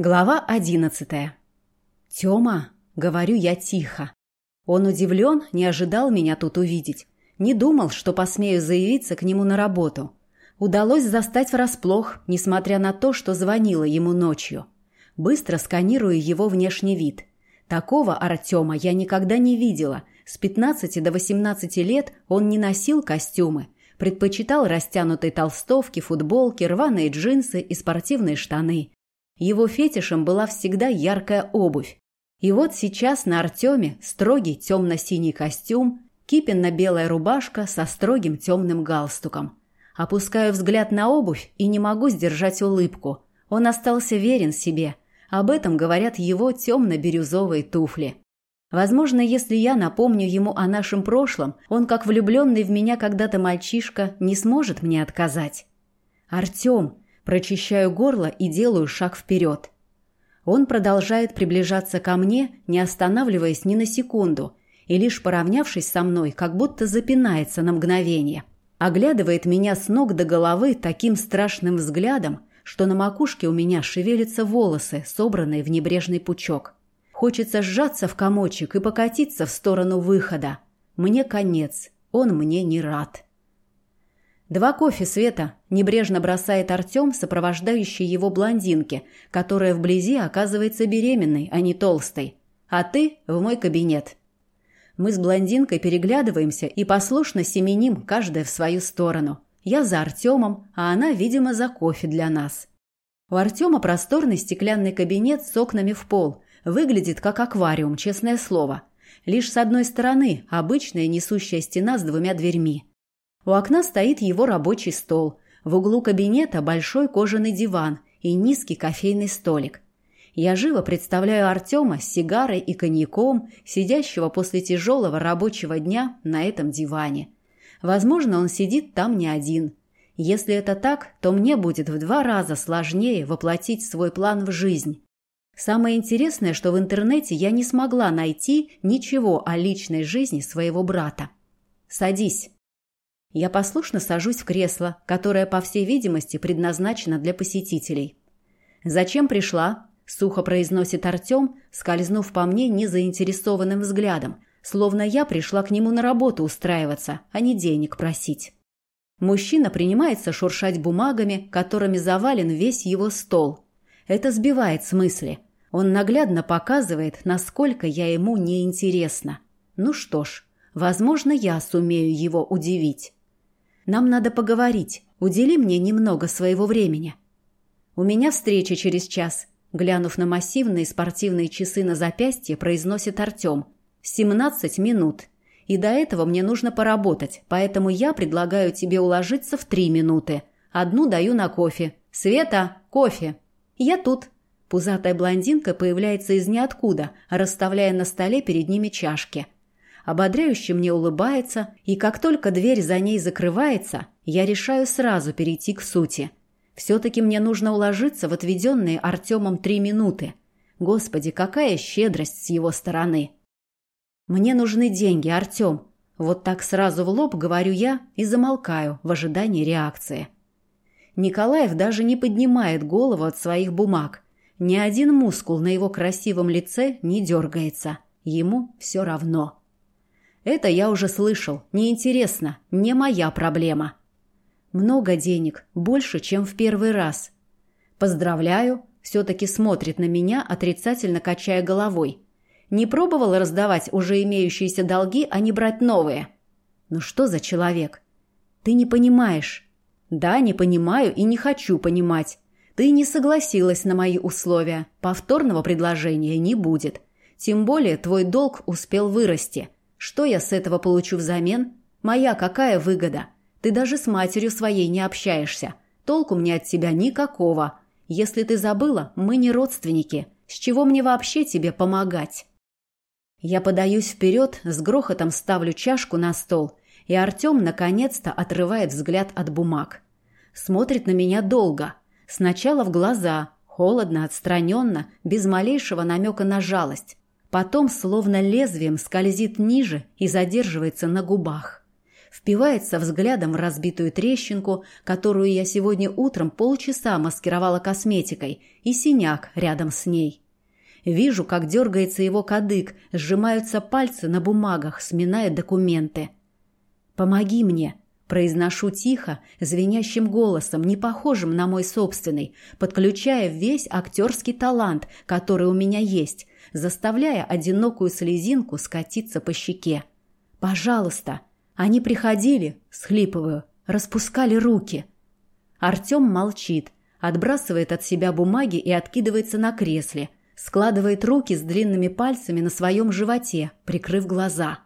Глава одиннадцатая. «Тёма», — говорю я тихо. Он удивлен, не ожидал меня тут увидеть. Не думал, что посмею заявиться к нему на работу. Удалось застать врасплох, несмотря на то, что звонила ему ночью. Быстро сканирую его внешний вид. Такого Артема я никогда не видела. С 15 до 18 лет он не носил костюмы. Предпочитал растянутые толстовки, футболки, рваные джинсы и спортивные штаны. Его фетишем была всегда яркая обувь. И вот сейчас на Артеме строгий темно-синий костюм, кипенно-белая рубашка со строгим темным галстуком. Опускаю взгляд на обувь и не могу сдержать улыбку. Он остался верен себе. Об этом говорят его темно-бирюзовые туфли. Возможно, если я напомню ему о нашем прошлом, он, как влюбленный в меня когда-то мальчишка, не сможет мне отказать. «Артем!» Прочищаю горло и делаю шаг вперед. Он продолжает приближаться ко мне, не останавливаясь ни на секунду, и лишь поравнявшись со мной, как будто запинается на мгновение. Оглядывает меня с ног до головы таким страшным взглядом, что на макушке у меня шевелятся волосы, собранные в небрежный пучок. Хочется сжаться в комочек и покатиться в сторону выхода. Мне конец, он мне не рад. «Два кофе, Света!» – небрежно бросает Артем, сопровождающий его блондинке, которая вблизи оказывается беременной, а не толстой. «А ты в мой кабинет». Мы с блондинкой переглядываемся и послушно семеним, каждая в свою сторону. Я за Артемом, а она, видимо, за кофе для нас. У Артема просторный стеклянный кабинет с окнами в пол. Выглядит как аквариум, честное слово. Лишь с одной стороны обычная несущая стена с двумя дверьми. У окна стоит его рабочий стол. В углу кабинета большой кожаный диван и низкий кофейный столик. Я живо представляю Артема с сигарой и коньяком, сидящего после тяжелого рабочего дня на этом диване. Возможно, он сидит там не один. Если это так, то мне будет в два раза сложнее воплотить свой план в жизнь. Самое интересное, что в интернете я не смогла найти ничего о личной жизни своего брата. «Садись», я послушно сажусь в кресло, которое, по всей видимости, предназначено для посетителей. «Зачем пришла?» – сухо произносит Артем, скользнув по мне незаинтересованным взглядом, словно я пришла к нему на работу устраиваться, а не денег просить. Мужчина принимается шуршать бумагами, которыми завален весь его стол. Это сбивает с мысли. Он наглядно показывает, насколько я ему неинтересна. Ну что ж, возможно, я сумею его удивить. Нам надо поговорить. Удели мне немного своего времени. У меня встреча через час. Глянув на массивные спортивные часы на запястье, произносит Артем. «Семнадцать минут. И до этого мне нужно поработать, поэтому я предлагаю тебе уложиться в три минуты. Одну даю на кофе. Света, кофе!» «Я тут!» Пузатая блондинка появляется из ниоткуда, расставляя на столе перед ними чашки – ободряюще мне улыбается, и как только дверь за ней закрывается, я решаю сразу перейти к сути. Все-таки мне нужно уложиться в отведенные Артемом три минуты. Господи, какая щедрость с его стороны! Мне нужны деньги, Артем. Вот так сразу в лоб говорю я и замолкаю в ожидании реакции. Николаев даже не поднимает голову от своих бумаг. Ни один мускул на его красивом лице не дергается. Ему все равно. Это я уже слышал. Неинтересно. Не моя проблема. Много денег. Больше, чем в первый раз. Поздравляю. Все-таки смотрит на меня, отрицательно качая головой. Не пробовал раздавать уже имеющиеся долги, а не брать новые? Ну что за человек? Ты не понимаешь. Да, не понимаю и не хочу понимать. Ты не согласилась на мои условия. Повторного предложения не будет. Тем более твой долг успел вырасти. Что я с этого получу взамен? Моя какая выгода? Ты даже с матерью своей не общаешься. Толку мне от тебя никакого. Если ты забыла, мы не родственники. С чего мне вообще тебе помогать? Я подаюсь вперед, с грохотом ставлю чашку на стол, и Артем наконец-то отрывает взгляд от бумаг. Смотрит на меня долго. Сначала в глаза, холодно, отстраненно, без малейшего намека на жалость. Потом, словно лезвием, скользит ниже и задерживается на губах. впивается взглядом в разбитую трещинку, которую я сегодня утром полчаса маскировала косметикой, и синяк рядом с ней. Вижу, как дергается его кадык, сжимаются пальцы на бумагах, сминая документы. «Помоги мне!» Произношу тихо, звенящим голосом, не похожим на мой собственный, подключая весь актерский талант, который у меня есть, заставляя одинокую слезинку скатиться по щеке. «Пожалуйста!» Они приходили, схлипываю, распускали руки. Артем молчит, отбрасывает от себя бумаги и откидывается на кресле, складывает руки с длинными пальцами на своем животе, прикрыв глаза.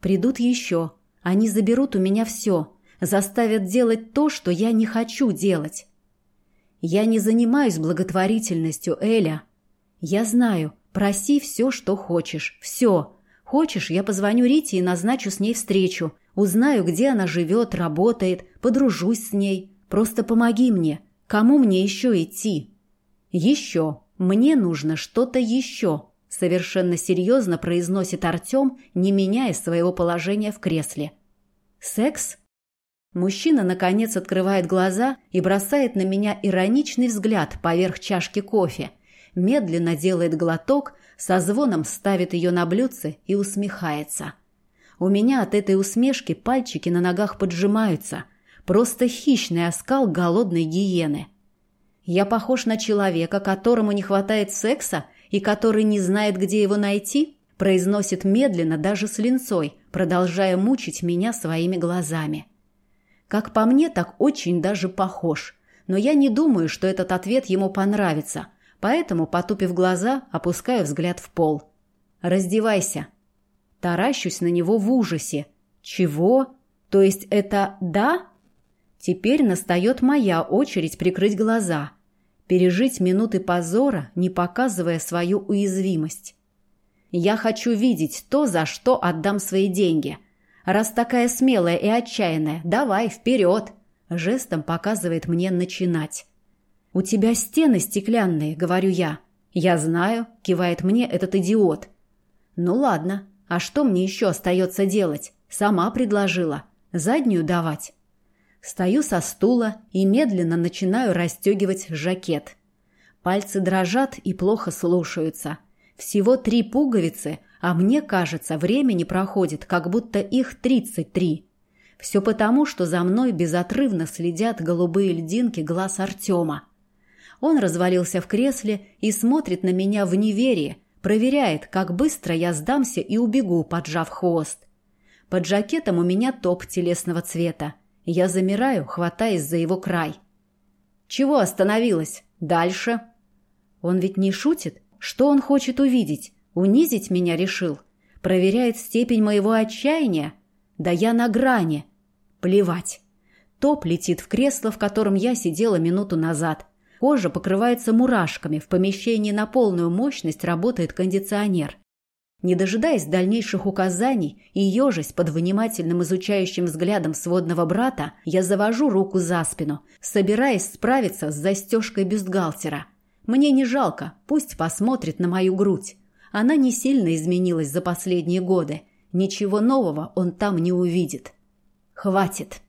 Придут еще, они заберут у меня все, заставят делать то, что я не хочу делать. Я не занимаюсь благотворительностью, Эля. Я знаю, проси все, что хочешь, все. Хочешь, я позвоню Рите и назначу с ней встречу. Узнаю, где она живет, работает, подружусь с ней. Просто помоги мне. Кому мне еще идти? Еще. Мне нужно что-то еще. Совершенно серьезно произносит Артем, не меняя своего положения в кресле. «Секс?» Мужчина, наконец, открывает глаза и бросает на меня ироничный взгляд поверх чашки кофе. Медленно делает глоток, со звоном ставит ее на блюдце и усмехается. У меня от этой усмешки пальчики на ногах поджимаются. Просто хищный оскал голодной гиены. Я похож на человека, которому не хватает секса и который не знает, где его найти, произносит медленно, даже с линцой, продолжая мучить меня своими глазами. Как по мне, так очень даже похож. Но я не думаю, что этот ответ ему понравится, поэтому, потупив глаза, опускаю взгляд в пол. «Раздевайся». Таращусь на него в ужасе. «Чего? То есть это «да»?» Теперь настает моя очередь прикрыть глаза – пережить минуты позора, не показывая свою уязвимость. Я хочу видеть то, за что отдам свои деньги. Раз такая смелая и отчаянная, давай, вперед!» Жестом показывает мне начинать. «У тебя стены стеклянные», — говорю я. «Я знаю», — кивает мне этот идиот. «Ну ладно, а что мне еще остается делать? Сама предложила. Заднюю давать?» Стою со стула и медленно начинаю расстегивать жакет. Пальцы дрожат и плохо слушаются. Всего три пуговицы, а мне кажется, времени проходит, как будто их тридцать три. Все потому, что за мной безотрывно следят голубые льдинки глаз Артема. Он развалился в кресле и смотрит на меня в неверии, проверяет, как быстро я сдамся и убегу, поджав хвост. Под жакетом у меня топ телесного цвета. Я замираю, хватаясь за его край. «Чего остановилась? Дальше?» Он ведь не шутит? Что он хочет увидеть? Унизить меня решил? Проверяет степень моего отчаяния? Да я на грани. Плевать. Топ летит в кресло, в котором я сидела минуту назад. Кожа покрывается мурашками, в помещении на полную мощность работает кондиционер. Не дожидаясь дальнейших указаний и ежась под внимательным изучающим взглядом сводного брата, я завожу руку за спину, собираясь справиться с застежкой бюстгальтера. Мне не жалко, пусть посмотрит на мою грудь. Она не сильно изменилась за последние годы. Ничего нового он там не увидит. Хватит.